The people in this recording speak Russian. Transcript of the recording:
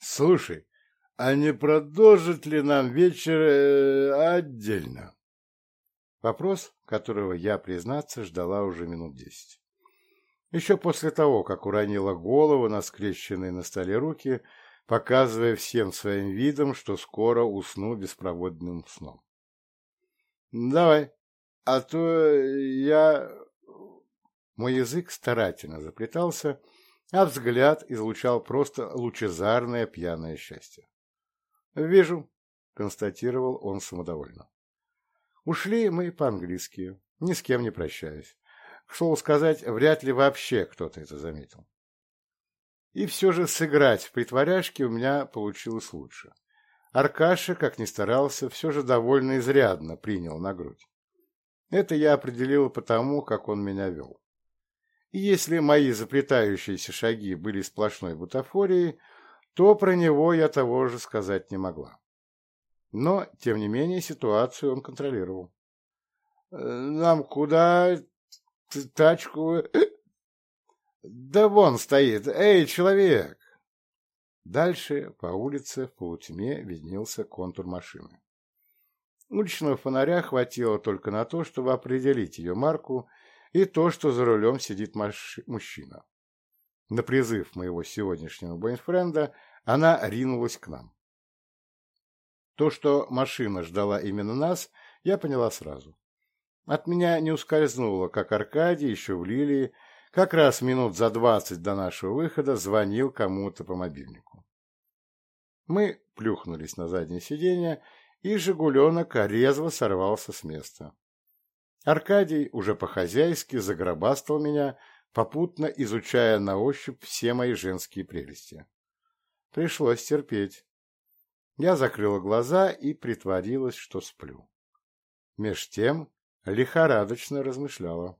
Слушай, а не продолжит ли нам вечер э, отдельно? Вопрос, которого я, признаться, ждала уже минут десять. Еще после того, как уронила голову на скрещенные на столе руки, показывая всем своим видом, что скоро усну беспроводным сном. «Давай, а то я...» Мой язык старательно заплетался, — а взгляд излучал просто лучезарное пьяное счастье. «Вижу», — констатировал он самодовольно. Ушли мы по-английски, ни с кем не прощаясь. К слову сказать, вряд ли вообще кто-то это заметил. И все же сыграть в притворяшке у меня получилось лучше. Аркаша, как ни старался, все же довольно изрядно принял на грудь. Это я определил потому, как он меня вел. И если мои заплетающиеся шаги были сплошной бутафорией, то про него я того же сказать не могла. Но, тем не менее, ситуацию он контролировал. «Э, «Нам куда тачку...» «Да вон стоит! Эй, человек!» Дальше по улице в полутьме виднелся контур машины. Уличного фонаря хватило только на то, чтобы определить ее марку и то, что за рулем сидит мужчина. На призыв моего сегодняшнего бойнфренда она ринулась к нам. То, что машина ждала именно нас, я поняла сразу. От меня не ускользнуло, как Аркадий еще в Лилии, как раз минут за двадцать до нашего выхода звонил кому-то по мобильнику. Мы плюхнулись на заднее сиденье, и «Жигуленок» резво сорвался с места. Аркадий, уже по-хозяйски, загробастал меня, попутно изучая на ощупь все мои женские прелести. Пришлось терпеть. Я закрыла глаза и притворилась, что сплю. Меж тем лихорадочно размышляла.